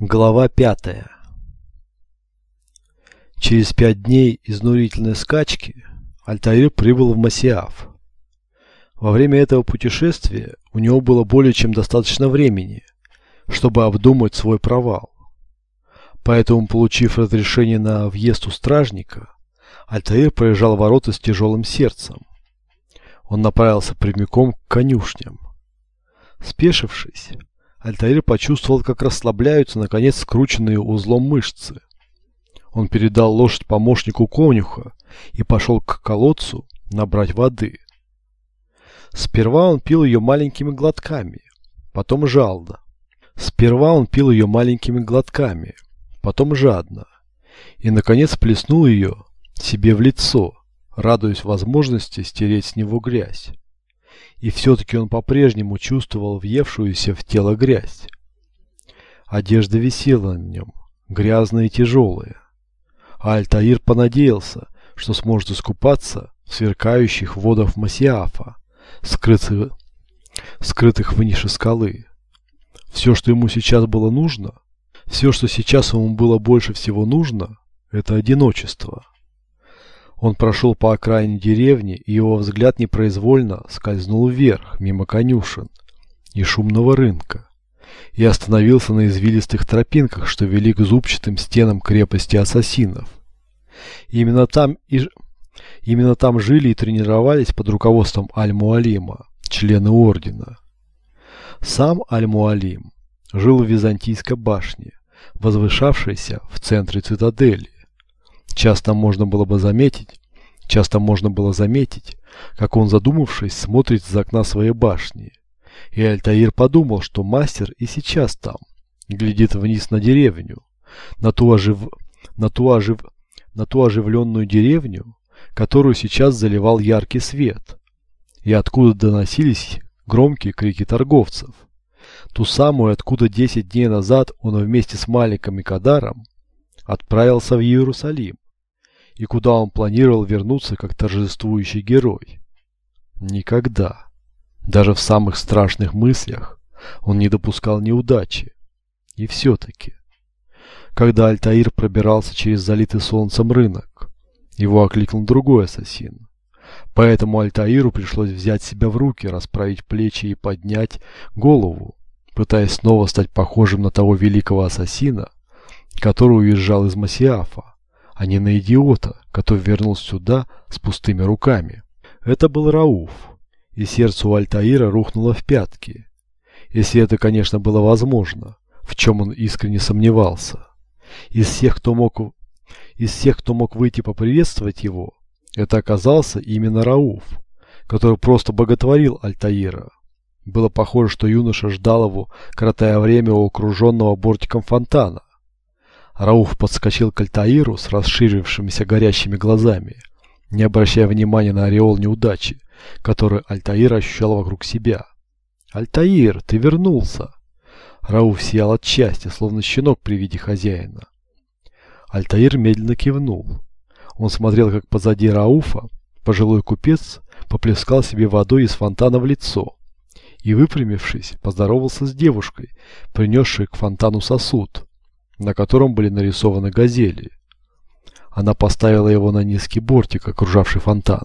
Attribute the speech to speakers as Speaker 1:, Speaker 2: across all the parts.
Speaker 1: Глава пятая Через пять дней изнурительной скачки Альтаир прибыл в Масиаф. Во время этого путешествия у него было более чем достаточно времени, чтобы обдумать свой провал. Поэтому, получив разрешение на въезд у стражника, Альтаир проезжал ворота с тяжелым сердцем. Он направился прямиком к конюшням. Спешившись, Альтаир почувствовал, как расслабляются, наконец, скрученные узлом мышцы. Он передал лошадь помощнику конюха и пошел к колодцу набрать воды. Сперва он пил ее маленькими глотками, потом жадно. Сперва он пил ее маленькими глотками, потом жадно. И, наконец, плеснул ее себе в лицо, радуясь возможности стереть с него грязь и все-таки он по-прежнему чувствовал въевшуюся в тело грязь. Одежда висела на нем, грязная и тяжелая. А Альтаир понадеялся, что сможет искупаться в сверкающих водах Масиафа, скрытых, скрытых в нише скалы. Все, что ему сейчас было нужно, все, что сейчас ему было больше всего нужно, это одиночество. Он прошел по окраине деревни, и его взгляд непроизвольно скользнул вверх, мимо конюшен и шумного рынка, и остановился на извилистых тропинках, что вели к зубчатым стенам крепости ассасинов. Именно там и именно там жили и тренировались под руководством Аль-Муалима, члены ордена. Сам Аль-Муалим жил в Византийской башне, возвышавшейся в центре цитадели. Часто можно было бы заметить, часто можно было заметить, как он, задумавшись, смотрит из окна своей башни. И Альтаир подумал, что мастер и сейчас там, глядит вниз на деревню, на ту, ожив... на ту, ожив... на ту оживленную деревню, которую сейчас заливал яркий свет, и откуда доносились громкие крики торговцев. Ту самую, откуда 10 дней назад он вместе с Маликом и Кадаром отправился в Иерусалим и куда он планировал вернуться как торжествующий герой. Никогда, даже в самых страшных мыслях, он не допускал неудачи. И все-таки, когда Альтаир пробирался через залитый солнцем рынок, его окликнул другой ассасин. Поэтому Альтаиру пришлось взять себя в руки, расправить плечи и поднять голову, пытаясь снова стать похожим на того великого ассасина, который уезжал из Масиафа а не на идиота, который вернулся сюда с пустыми руками. Это был Рауф, и сердце у Альтаира рухнуло в пятки. Если это, конечно, было возможно, в чем он искренне сомневался. Из всех, кто мог, из всех, кто мог выйти поприветствовать его, это оказался именно Рауф, который просто боготворил Альтаира. Было похоже, что юноша ждал его, коротая время у окруженного бортиком фонтана, Рауф подскочил к Альтаиру с расширившимися горящими глазами, не обращая внимания на ореол неудачи, который Альтаир ощущал вокруг себя. «Альтаир, ты вернулся!» Рауф сиял от счастья, словно щенок при виде хозяина. Альтаир медленно кивнул. Он смотрел, как позади Рауфа пожилой купец поплескал себе водой из фонтана в лицо и, выпрямившись, поздоровался с девушкой, принесшей к фонтану сосуд на котором были нарисованы газели. Она поставила его на низкий бортик, окружавший фонтан.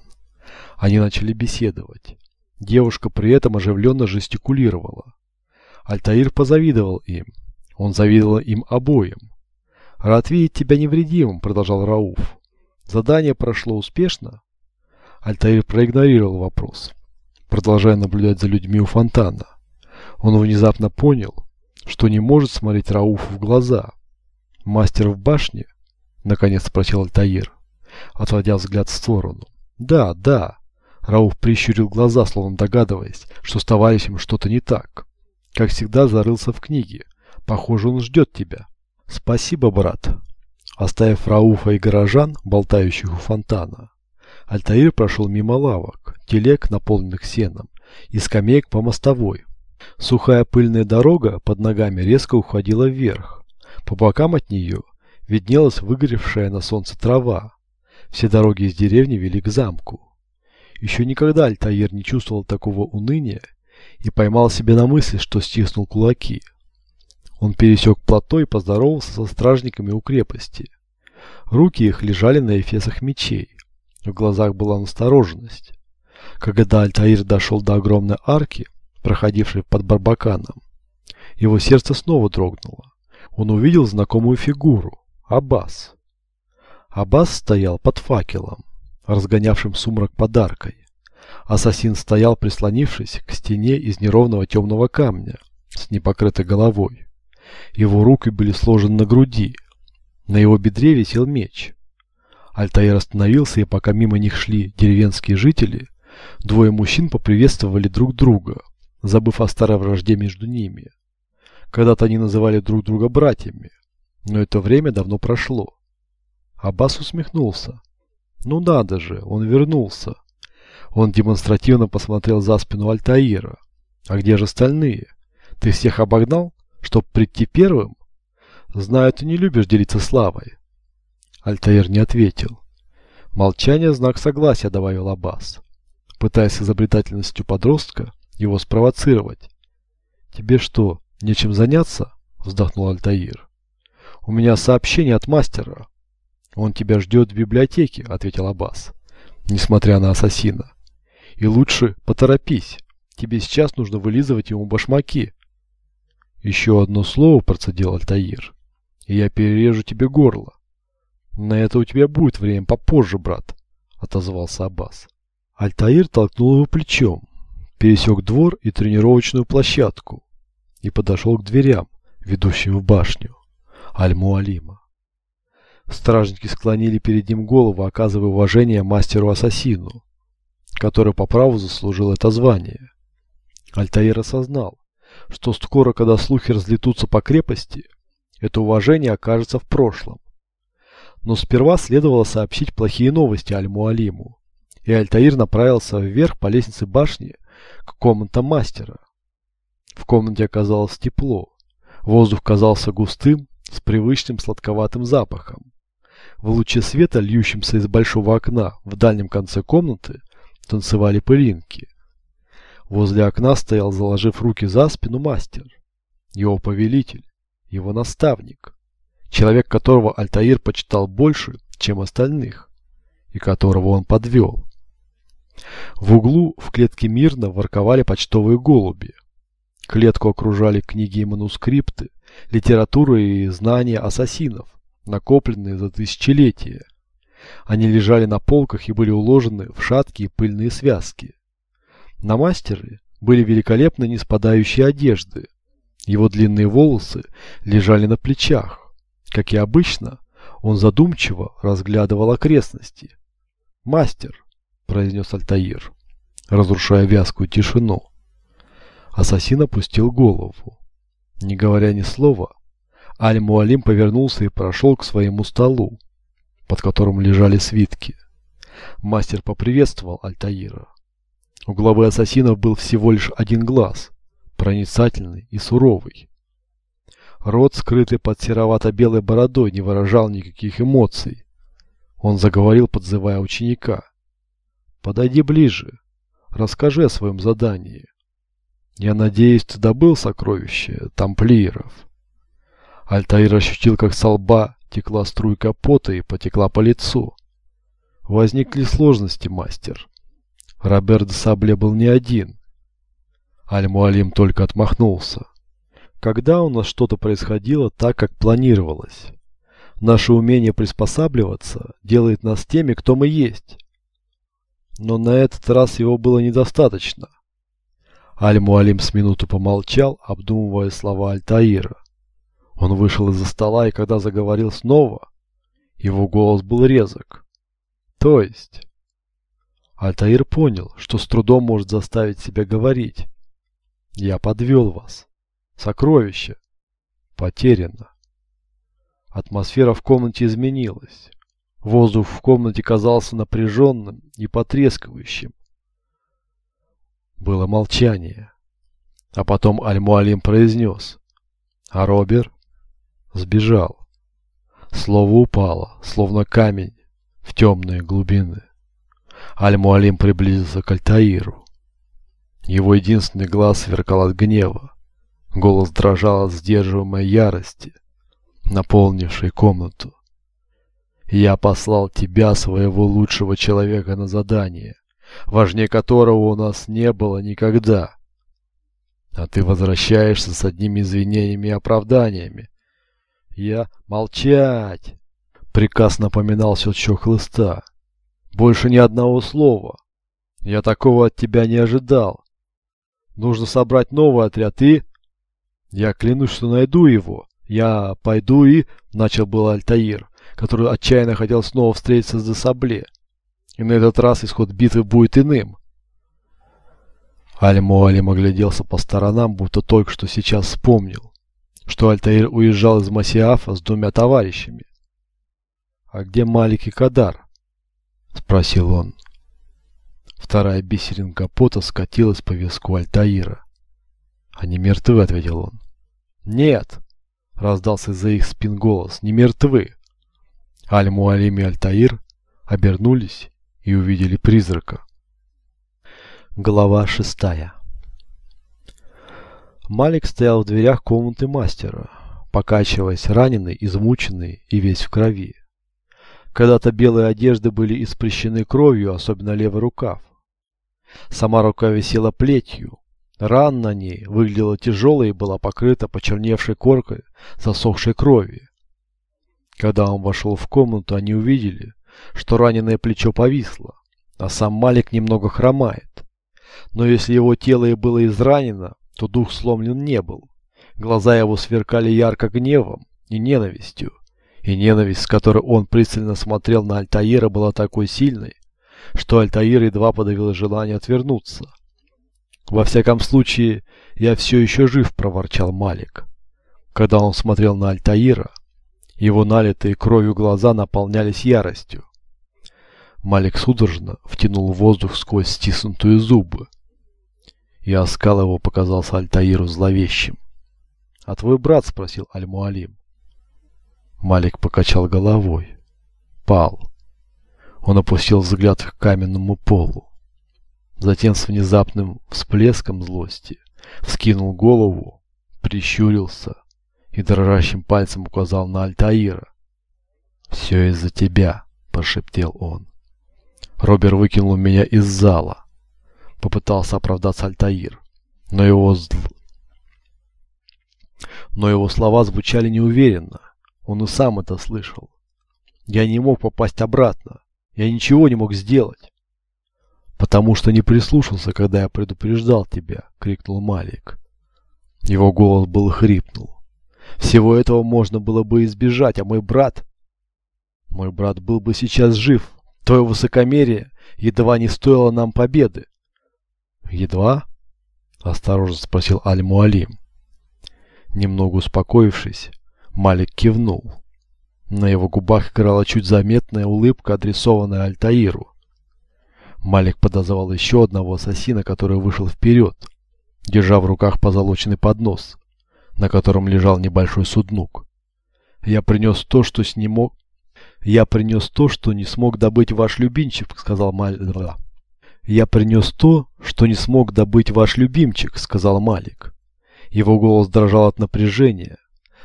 Speaker 1: Они начали беседовать. Девушка при этом оживленно жестикулировала. Альтаир позавидовал им. Он завидовал им обоим. «Рад видеть тебя невредимым», — продолжал Рауф. «Задание прошло успешно?» Альтаир проигнорировал вопрос, продолжая наблюдать за людьми у фонтана. Он внезапно понял, что не может смотреть Рауфу в глаза. «Мастер в башне?» — наконец спросил Альтаир, отводя взгляд в сторону. «Да, да». Рауф прищурил глаза, словно догадываясь, что с товарищем что-то не так. Как всегда, зарылся в книге. Похоже, он ждет тебя. Спасибо, брат. Оставив Рауфа и горожан, болтающих у фонтана, Альтаир прошел мимо лавок, телег, наполненных сеном, и скамеек по мостовой. Сухая пыльная дорога под ногами резко уходила вверх, по бокам от нее виднелась выгоревшая на солнце трава. Все дороги из деревни вели к замку. Еще никогда Альтаир не чувствовал такого уныния и поймал себя на мысли, что стиснул кулаки. Он пересек плато и поздоровался со стражниками у крепости. Руки их лежали на эфесах мечей. В глазах была настороженность. Когда Альтаир дошел до огромной арки, проходившей под Барбаканом, его сердце снова дрогнуло. Он увидел знакомую фигуру – Аббас. Аббас стоял под факелом, разгонявшим сумрак подаркой. Ассасин стоял, прислонившись к стене из неровного темного камня с непокрытой головой. Его руки были сложены на груди. На его бедре висел меч. Альтаир остановился, и пока мимо них шли деревенские жители, двое мужчин поприветствовали друг друга, забыв о старой вражде между ними. Когда-то они называли друг друга братьями, но это время давно прошло. Аббас усмехнулся. Ну надо же, он вернулся. Он демонстративно посмотрел за спину Альтаира. А где же остальные? Ты всех обогнал, чтоб прийти первым? Знаю, ты не любишь делиться славой. Альтаир не ответил. Молчание – знак согласия, добавил Аббас, пытаясь изобретательностью подростка его спровоцировать. Тебе что, нечем заняться? Вздохнул Альтаир. У меня сообщение от мастера. Он тебя ждет в библиотеке, ответил Аббас, несмотря на ассасина. И лучше поторопись. Тебе сейчас нужно вылизывать ему башмаки. Еще одно слово процедил Альтаир, и я перережу тебе горло. На это у тебя будет время попозже, брат, отозвался Аббас. Альтаир толкнул его плечом, пересек двор и тренировочную площадку и подошел к дверям, ведущим в башню Аль-Муалима. Стражники склонили перед ним голову, оказывая уважение мастеру-ассасину, который по праву заслужил это звание. Альтаир осознал, что скоро, когда слухи разлетутся по крепости, это уважение окажется в прошлом. Но сперва следовало сообщить плохие новости Аль-Муалиму, и Альтаир направился вверх по лестнице башни к комнатам мастера. В комнате оказалось тепло, воздух казался густым, с привычным сладковатым запахом. В луче света, льющемся из большого окна в дальнем конце комнаты, танцевали пылинки. Возле окна стоял, заложив руки за спину, мастер, его повелитель, его наставник, человек, которого Альтаир почитал больше, чем остальных, и которого он подвел. В углу в клетке мирно ворковали почтовые голуби. Клетку окружали книги и манускрипты, литература и знания ассасинов, накопленные за тысячелетия. Они лежали на полках и были уложены в шаткие пыльные связки. На мастере были великолепно не спадающие одежды. Его длинные волосы лежали на плечах. Как и обычно, он задумчиво разглядывал окрестности. «Мастер», — произнес Альтаир, разрушая вязкую тишину. Ассасин опустил голову. Не говоря ни слова, Аль-Муалим повернулся и прошел к своему столу, под которым лежали свитки. Мастер поприветствовал Альтаира. У главы ассасинов был всего лишь один глаз, проницательный и суровый. Рот, скрытый под серовато-белой бородой, не выражал никаких эмоций. Он заговорил, подзывая ученика. «Подойди ближе. Расскажи о своем задании. Я надеюсь, ты добыл сокровище тамплиеров». Альтаир ощутил, как со лба текла струйка пота и потекла по лицу. Возникли сложности, мастер. Роберт де Сабле был не один. Аль-Муалим только отмахнулся. Когда у нас что-то происходило так, как планировалось? Наше умение приспосабливаться делает нас теми, кто мы есть. Но на этот раз его было недостаточно. Аль-Муалим с минуту помолчал, обдумывая слова Альтаира. Он вышел из-за стола, и когда заговорил снова, его голос был резок. То есть... Альтаир понял, что с трудом может заставить себя говорить. Я подвел вас. Сокровище. Потеряно. Атмосфера в комнате изменилась. Воздух в комнате казался напряженным и потрескивающим. Было молчание. А потом Аль-Муалим произнес. А Робер сбежал. Слово упало, словно камень, в темные глубины. Аль-Муалим приблизился к Альтаиру. Его единственный глаз сверкал от гнева, Голос дрожал от сдерживаемой ярости, наполнившей комнату. «Я послал тебя, своего лучшего человека, на задание, важнее которого у нас не было никогда. А ты возвращаешься с одними извинениями и оправданиями. Я... Молчать!» Приказ напоминал щелчок хлыста. «Больше ни одного слова. Я такого от тебя не ожидал. Нужно собрать новый отряд и...» Я клянусь, что найду его. Я пойду и... Начал был Альтаир, который отчаянно хотел снова встретиться с Десабле. И на этот раз исход битвы будет иным. Аль-Муалим огляделся по сторонам, будто только что сейчас вспомнил, что Альтаир уезжал из Масиафа с двумя товарищами. «А где Малик и Кадар?» — спросил он. Вторая бисеринка пота скатилась по виску Альтаира. «Они мертвы», — ответил он. «Нет!» — раздался из-за их спин голос. «Не мертвы!» Аль-Муалим и Аль-Таир обернулись и увидели призрака. Глава шестая Малик стоял в дверях комнаты мастера, покачиваясь, раненый, измученный и весь в крови. Когда-то белые одежды были испрещены кровью, особенно левый рукав. Сама рука висела плетью, Ран на ней выглядела тяжелой и была покрыта почерневшей коркой засохшей крови. Когда он вошел в комнату, они увидели, что раненое плечо повисло, а сам Малик немного хромает. Но если его тело и было изранено, то дух сломлен не был. Глаза его сверкали ярко гневом и ненавистью, и ненависть, с которой он пристально смотрел на Альтаира, была такой сильной, что Альтаир едва подавил желание отвернуться. «Во всяком случае, я все еще жив», – проворчал Малик. Когда он смотрел на Альтаира, его налитые кровью глаза наполнялись яростью. Малик судорожно втянул воздух сквозь стиснутые зубы. И оскал его показался Альтаиру зловещим. «А твой брат?» – спросил Аль-Муалим. Малик покачал головой. Пал. Он опустил взгляд к каменному полу. Затем с внезапным всплеском злости вскинул голову, прищурился и дрожащим пальцем указал на Альтаира. «Все из-за тебя», – прошептал он. Робер выкинул меня из зала. Попытался оправдаться Альтаир, но его зл... Но его слова звучали неуверенно. Он и сам это слышал. Я не мог попасть обратно. Я ничего не мог сделать. «Потому что не прислушался, когда я предупреждал тебя!» — крикнул Малик. Его голос был хрипнул. «Всего этого можно было бы избежать, а мой брат...» «Мой брат был бы сейчас жив. Твое высокомерие едва не стоило нам победы». «Едва?» — осторожно спросил Аль-Муалим. Немного успокоившись, Малик кивнул. На его губах играла чуть заметная улыбка, адресованная Альтаиру. Малик подозвал еще одного ассасина, который вышел вперед, держа в руках позолоченный поднос, на котором лежал небольшой суднук. «Я принес то, что с ним мог...» «Я принес то, что не смог добыть ваш любимчик», — сказал Малик. «Я принес то, что не смог добыть ваш любимчик», — сказал Малик. Его голос дрожал от напряжения.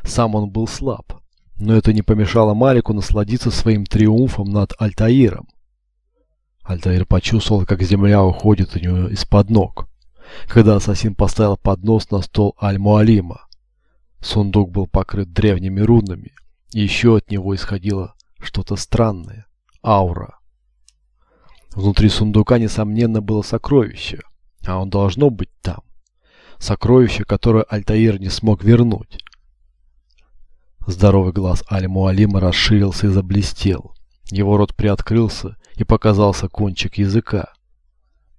Speaker 1: Сам он был слаб, но это не помешало Малику насладиться своим триумфом над Альтаиром. Альтаир почувствовал, как земля уходит у него из-под ног, когда ассасин поставил поднос на стол Аль-Муалима. Сундук был покрыт древними рунами, и еще от него исходило что-то странное – аура. Внутри сундука, несомненно, было сокровище, а он должно быть там. Сокровище, которое Альтаир не смог вернуть. Здоровый глаз Аль-Муалима расширился и заблестел. Его рот приоткрылся, и показался кончик языка.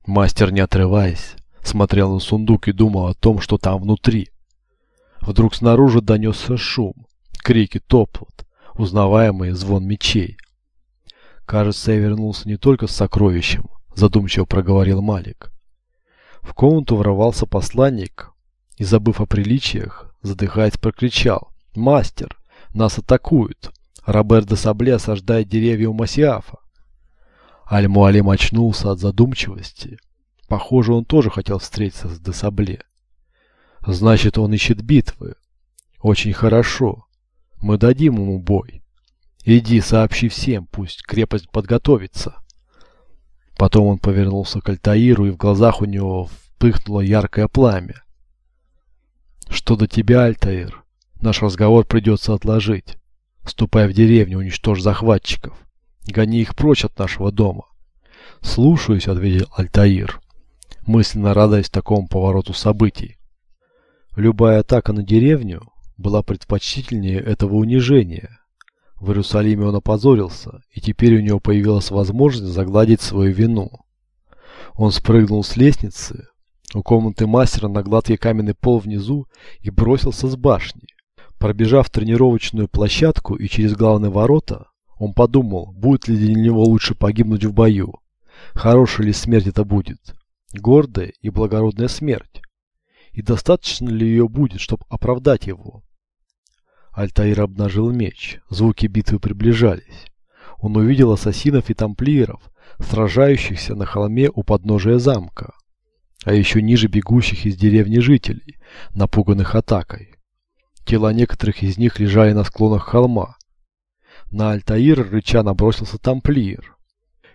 Speaker 1: Мастер, не отрываясь, смотрел на сундук и думал о том, что там внутри. Вдруг снаружи донесся шум, крики, топот, узнаваемый звон мечей. «Кажется, я вернулся не только с сокровищем», – задумчиво проговорил Малик. В комнату ворвался посланник и, забыв о приличиях, задыхаясь, прокричал «Мастер, нас атакуют! Робер де Сабле осаждает деревья у Масиафа!» Аль-Муалим очнулся от задумчивости. Похоже, он тоже хотел встретиться с Десабле. Значит, он ищет битвы. Очень хорошо. Мы дадим ему бой. Иди, сообщи всем, пусть крепость подготовится. Потом он повернулся к Альтаиру, и в глазах у него вспыхнуло яркое пламя. Что до тебя, Альтаир? Наш разговор придется отложить. Ступай в деревню, уничтожь захватчиков. Гони их прочь от нашего дома. Слушаюсь, ответил Альтаир, мысленно радуясь такому повороту событий. Любая атака на деревню была предпочтительнее этого унижения. В Иерусалиме он опозорился, и теперь у него появилась возможность загладить свою вину. Он спрыгнул с лестницы, у комнаты мастера на гладкий каменный пол внизу и бросился с башни. Пробежав тренировочную площадку и через главные ворота, он подумал, будет ли для него лучше погибнуть в бою. Хорошая ли смерть это будет? Гордая и благородная смерть. И достаточно ли ее будет, чтобы оправдать его? Альтаир обнажил меч. Звуки битвы приближались. Он увидел ассасинов и тамплиеров, сражающихся на холме у подножия замка, а еще ниже бегущих из деревни жителей, напуганных атакой. Тела некоторых из них лежали на склонах холма. На Альтаира рыча набросился тамплиер.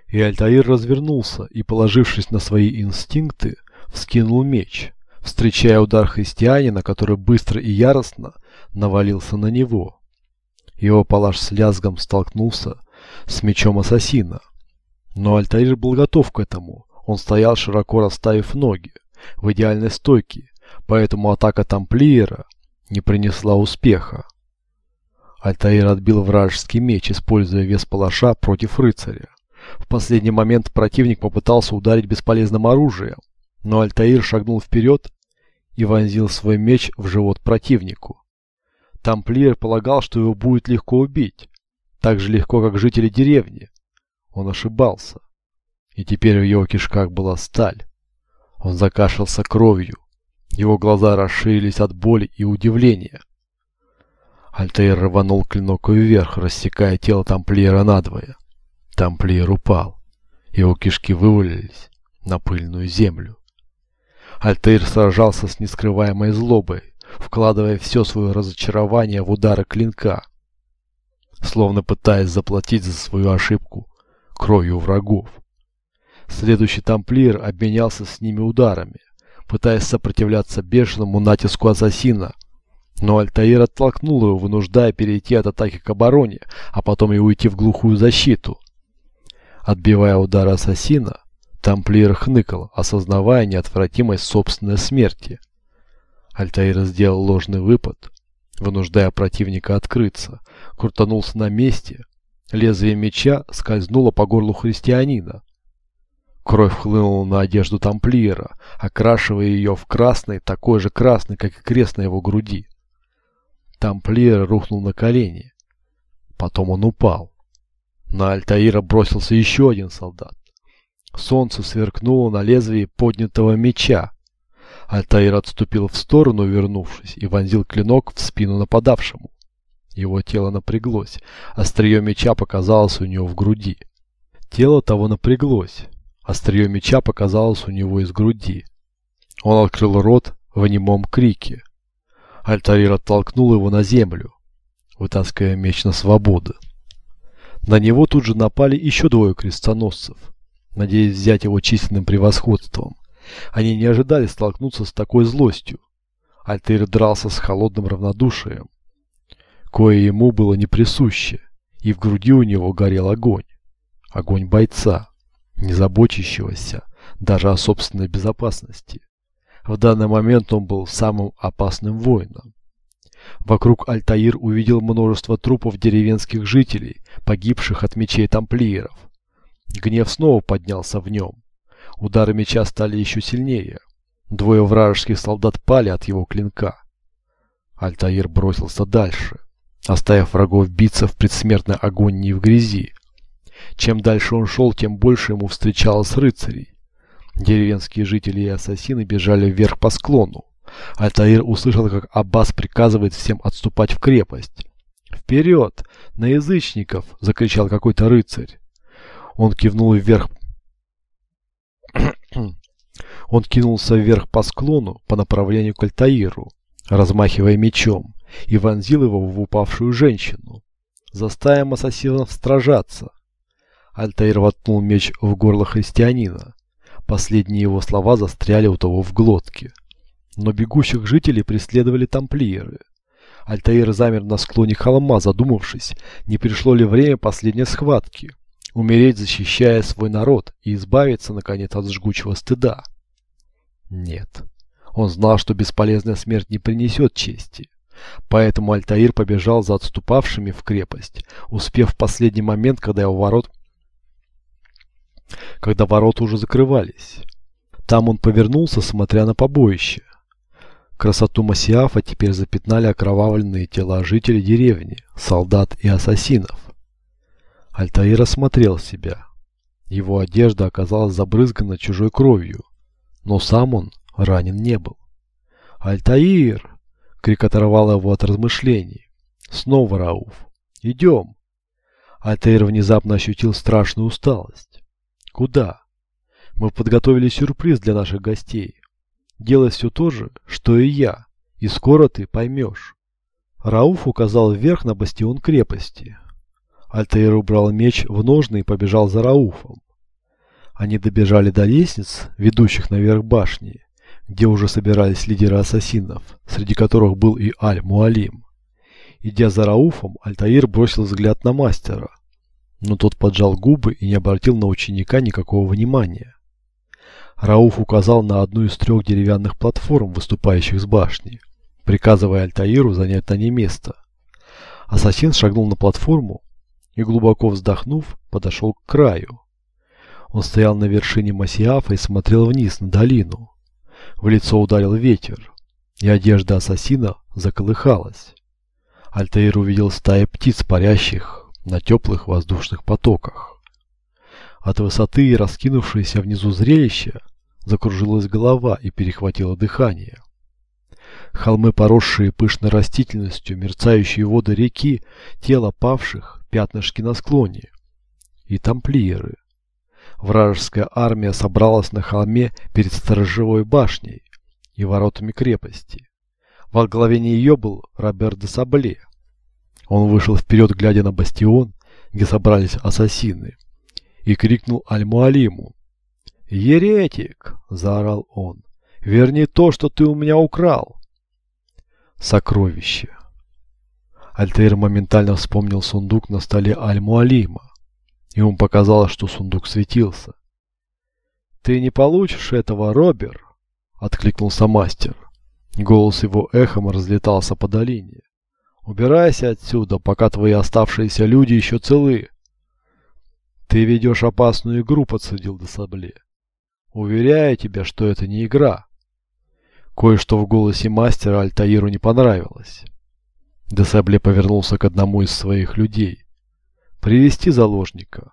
Speaker 1: И Альтаир развернулся и, положившись на свои инстинкты, вскинул меч, встречая удар христианина, который быстро и яростно навалился на него. Его палаш с лязгом столкнулся с мечом ассасина. Но Альтаир был готов к этому. Он стоял, широко расставив ноги, в идеальной стойке, поэтому атака тамплиера не принесла успеха. Альтаир отбил вражеский меч, используя вес палаша против рыцаря. В последний момент противник попытался ударить бесполезным оружием, но Альтаир шагнул вперед и вонзил свой меч в живот противнику. Тамплиер полагал, что его будет легко убить, так же легко, как жители деревни. Он ошибался, и теперь в его кишках была сталь. Он закашлялся кровью, его глаза расширились от боли и удивления. Альтаир рванул клинок вверх, рассекая тело тамплиера надвое. Тамплиер упал. Его кишки вывалились на пыльную землю. Альтаир сражался с нескрываемой злобой, вкладывая все свое разочарование в удары клинка, словно пытаясь заплатить за свою ошибку кровью врагов. Следующий тамплиер обменялся с ними ударами, пытаясь сопротивляться бешеному натиску ассасина, но Альтаир оттолкнул его, вынуждая перейти от атаки к обороне, а потом и уйти в глухую защиту. Отбивая удары ассасина, тамплиер хныкал, осознавая неотвратимость собственной смерти. Альтаир сделал ложный выпад, вынуждая противника открыться, крутанулся на месте. Лезвие меча скользнуло по горлу христианина. Кровь хлынула на одежду тамплиера, окрашивая ее в красный, такой же красный, как и крест на его груди. Тамплиер рухнул на колени. Потом он упал. На Альтаира бросился еще один солдат. Солнце сверкнуло на лезвии поднятого меча, Альтаир отступил в сторону, вернувшись, и вонзил клинок в спину нападавшему. Его тело напряглось, острие меча показалось у него в груди. Тело того напряглось, острие меча показалось у него из груди. Он открыл рот в немом крике. Альтаир оттолкнул его на землю, вытаскивая меч на свободу. На него тут же напали еще двое крестоносцев, надеясь взять его численным превосходством. Они не ожидали столкнуться с такой злостью. Альтер дрался с холодным равнодушием, кое ему было не присуще, и в груди у него горел огонь. Огонь бойца, не заботящегося даже о собственной безопасности. В данный момент он был самым опасным воином. Вокруг Альтаир увидел множество трупов деревенских жителей, погибших от мечей тамплиеров. Гнев снова поднялся в нем. Удары меча стали еще сильнее. Двое вражеских солдат пали от его клинка. Альтаир бросился дальше, оставив врагов биться в предсмертной агонии в грязи. Чем дальше он шел, тем больше ему встречалось рыцарей. Деревенские жители и ассасины бежали вверх по склону. Альтаир услышал, как Аббас приказывает всем отступать в крепость. «Вперед! На язычников!» – закричал какой-то рыцарь. Он кивнул вверх Он кинулся вверх по склону по направлению к Альтаиру, размахивая мечом, и вонзил его в упавшую женщину. Заставим ассасинов стражаться. Альтаир воткнул меч в горло христианина. Последние его слова застряли у того в глотке. Но бегущих жителей преследовали тамплиеры. Альтаир замер на склоне холма, задумавшись, не пришло ли время последней схватки. Умереть, защищая свой народ, и избавиться, наконец, от жгучего стыда. Нет. Он знал, что бесполезная смерть не принесет чести. Поэтому Альтаир побежал за отступавшими в крепость, успев в последний момент, когда его ворот... Когда ворота уже закрывались. Там он повернулся, смотря на побоище. Красоту Масиафа теперь запятнали окровавленные тела жителей деревни, солдат и ассасинов. Альтаир осмотрел себя. Его одежда оказалась забрызгана чужой кровью, но сам он ранен не был. «Альтаир!» — крик оторвал его от размышлений. Снова Рауф. «Идем!» Альтаир внезапно ощутил страшную усталость. «Куда?» «Мы подготовили сюрприз для наших гостей. Делай все то же, что и я, и скоро ты поймешь». Рауф указал вверх на бастион крепости. Альтаир убрал меч в ножны и побежал за Рауфом. Они добежали до лестниц, ведущих наверх башни, где уже собирались лидеры ассасинов, среди которых был и Аль-Муалим. Идя за Рауфом, Альтаир бросил взгляд на мастера, но тот поджал губы и не обратил на ученика никакого внимания. Рауф указал на одну из трех деревянных платформ, выступающих с башни, приказывая Альтаиру занять на ней место. Ассасин шагнул на платформу и, глубоко вздохнув, подошел к краю. Он стоял на вершине Масиафа и смотрел вниз на долину. В лицо ударил ветер, и одежда ассасина заколыхалась. Альтаир увидел стаи птиц, парящих на теплых воздушных потоках. От высоты и раскинувшееся внизу зрелища закружилась голова и перехватило дыхание. Холмы, поросшие пышной растительностью, мерцающие воды реки, тело павших, пятнышки на склоне. И тамплиеры. Вражеская армия собралась на холме перед сторожевой башней и воротами крепости. Во главе нее был Роберт де Сабле. Он вышел вперед, глядя на бастион, где собрались ассасины, и крикнул Аль-Муалиму. «Еретик!» – заорал он. «Верни то, что ты у меня украл!» Сокровище. Альтаир моментально вспомнил сундук на столе Аль-Муалима. Ему показалось, что сундук светился. «Ты не получишь этого, Робер!» — откликнулся мастер. Голос его эхом разлетался по долине. «Убирайся отсюда, пока твои оставшиеся люди еще целы!» «Ты ведешь опасную игру», — подсудил Десабле. «Уверяю тебя, что это не игра». Кое-что в голосе мастера Альтаиру не понравилось. Десабле повернулся к одному из своих людей. «Привести заложника».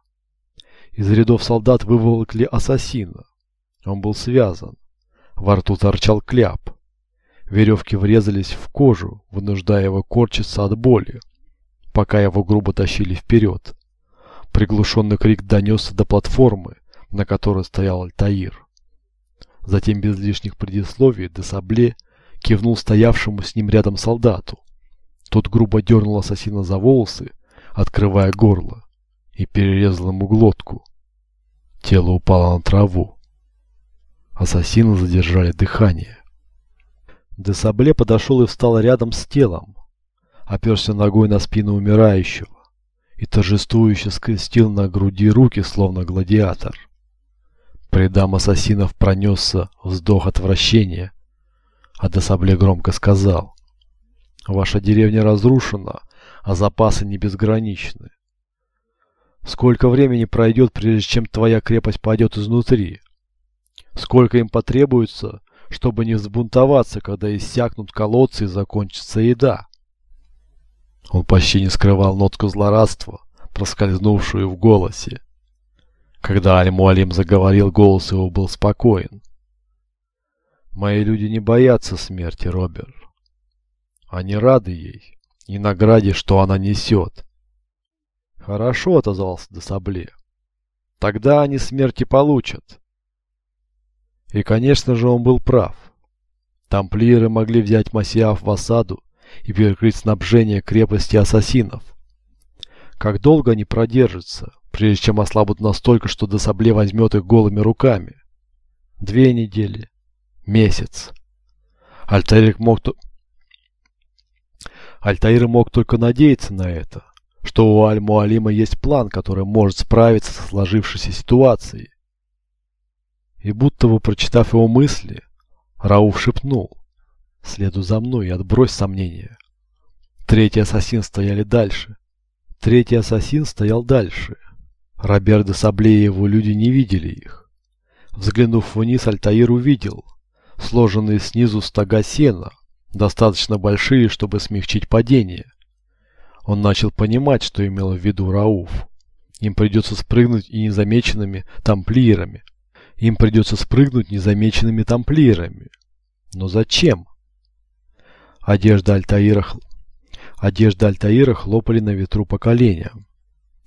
Speaker 1: Из рядов солдат выволокли ассасина. Он был связан. Во рту торчал кляп. Веревки врезались в кожу, вынуждая его корчиться от боли, пока его грубо тащили вперед. Приглушенный крик донесся до платформы, на которой стоял Альтаир. Затем без лишних предисловий Десабле кивнул стоявшему с ним рядом солдату. Тот грубо дернул ассасина за волосы, открывая горло, и перерезал ему глотку. Тело упало на траву. Ассасины задержали дыхание. Десабле подошел и встал рядом с телом, оперся ногой на спину умирающего и торжествующе скрестил на груди руки, словно гладиатор. Предам ассасинов пронесся вздох отвращения, а Десабле громко сказал — Ваша деревня разрушена, а запасы не безграничны. Сколько времени пройдет, прежде чем твоя крепость пойдет изнутри? Сколько им потребуется, чтобы не взбунтоваться, когда иссякнут колодцы и закончится еда? Он почти не скрывал нотку злорадства, проскользнувшую в голосе. Когда Аль-Муалим заговорил, голос его был спокоен. «Мои люди не боятся смерти, Роберт. Они рады ей и награде, что она несет. Хорошо, отозвался Десабле. Тогда они смерти получат. И, конечно же, он был прав. Тамплиеры могли взять Масиаф в осаду и перекрыть снабжение крепости ассасинов. Как долго они продержатся, прежде чем ослабут настолько, что Десабле возьмет их голыми руками? Две недели. Месяц. Альтаир мог, Альтаир мог только надеяться на это, что у Аль-Муалима есть план, который может справиться со сложившейся ситуацией. И будто бы прочитав его мысли, Рауф шепнул «Следуй за мной и отбрось сомнения». Третий ассасин стояли дальше. Третий ассасин стоял дальше. Роберт де Сабле и его люди не видели их. Взглянув вниз, Альтаир увидел сложенные снизу стога сена, достаточно большие, чтобы смягчить падение. Он начал понимать, что имел в виду Рауф. Им придется спрыгнуть и незамеченными тамплиерами. Им придется спрыгнуть незамеченными тамплиерами. Но зачем? Одежда Альтаира, Одежда Альтаира хлопали на ветру по коленям.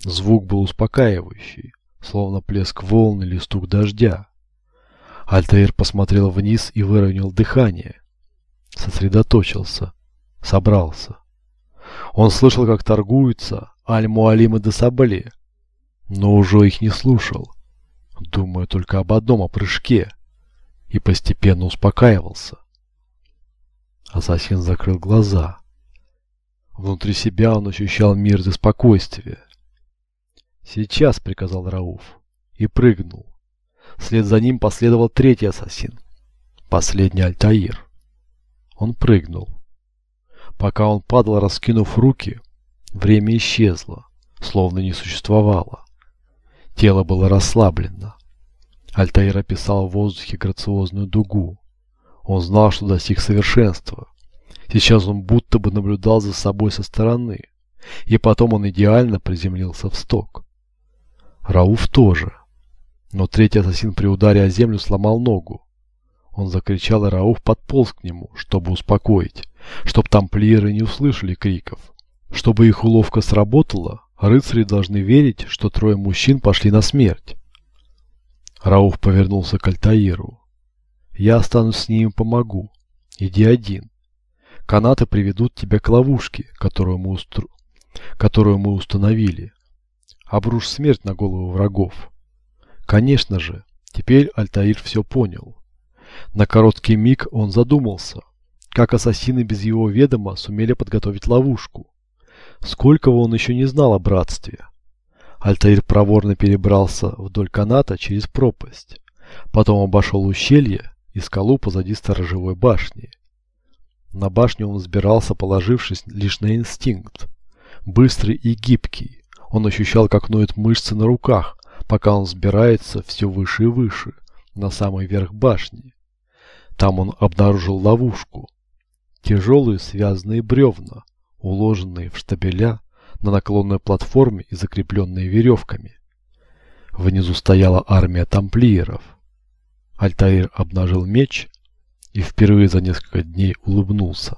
Speaker 1: Звук был успокаивающий, словно плеск волн или стук дождя. Альтаир посмотрел вниз и выровнял дыхание. Сосредоточился. Собрался. Он слышал, как торгуются Аль-Муалим и Десабле, но уже их не слушал, думая только об одном, о прыжке, и постепенно успокаивался. Ассасин закрыл глаза. Внутри себя он ощущал мир и спокойствие. «Сейчас», — приказал Рауф, и прыгнул. Вслед за ним последовал третий ассасин, последний Альтаир. Он прыгнул. Пока он падал, раскинув руки, время исчезло, словно не существовало. Тело было расслаблено. Альтаир описал в воздухе грациозную дугу. Он знал, что достиг совершенства. Сейчас он будто бы наблюдал за собой со стороны. И потом он идеально приземлился в сток. Рауф тоже. Но третий ассасин при ударе о землю сломал ногу. Он закричал, и Рауф подполз к нему, чтобы успокоить, чтоб тамплиеры не услышали криков. Чтобы их уловка сработала, рыцари должны верить, что трое мужчин пошли на смерть. Рауф повернулся к Альтаиру. «Я останусь с ними помогу. Иди один. Канаты приведут тебя к ловушке, которую мы, устр... которую мы установили. Обрушь смерть на голову врагов. Конечно же, теперь Альтаир все понял. На короткий миг он задумался, как ассасины без его ведома сумели подготовить ловушку. Сколького он еще не знал о братстве. Альтаир проворно перебрался вдоль каната через пропасть. Потом обошел ущелье и скалу позади сторожевой башни. На башню он взбирался, положившись лишь на инстинкт. Быстрый и гибкий, он ощущал, как ноют мышцы на руках, пока он взбирается все выше и выше, на самый верх башни. Там он обнаружил ловушку. Тяжелые связанные бревна, уложенные в штабеля на наклонной платформе и закрепленные веревками. Внизу стояла армия тамплиеров. Альтаир обнажил меч и впервые за несколько дней улыбнулся.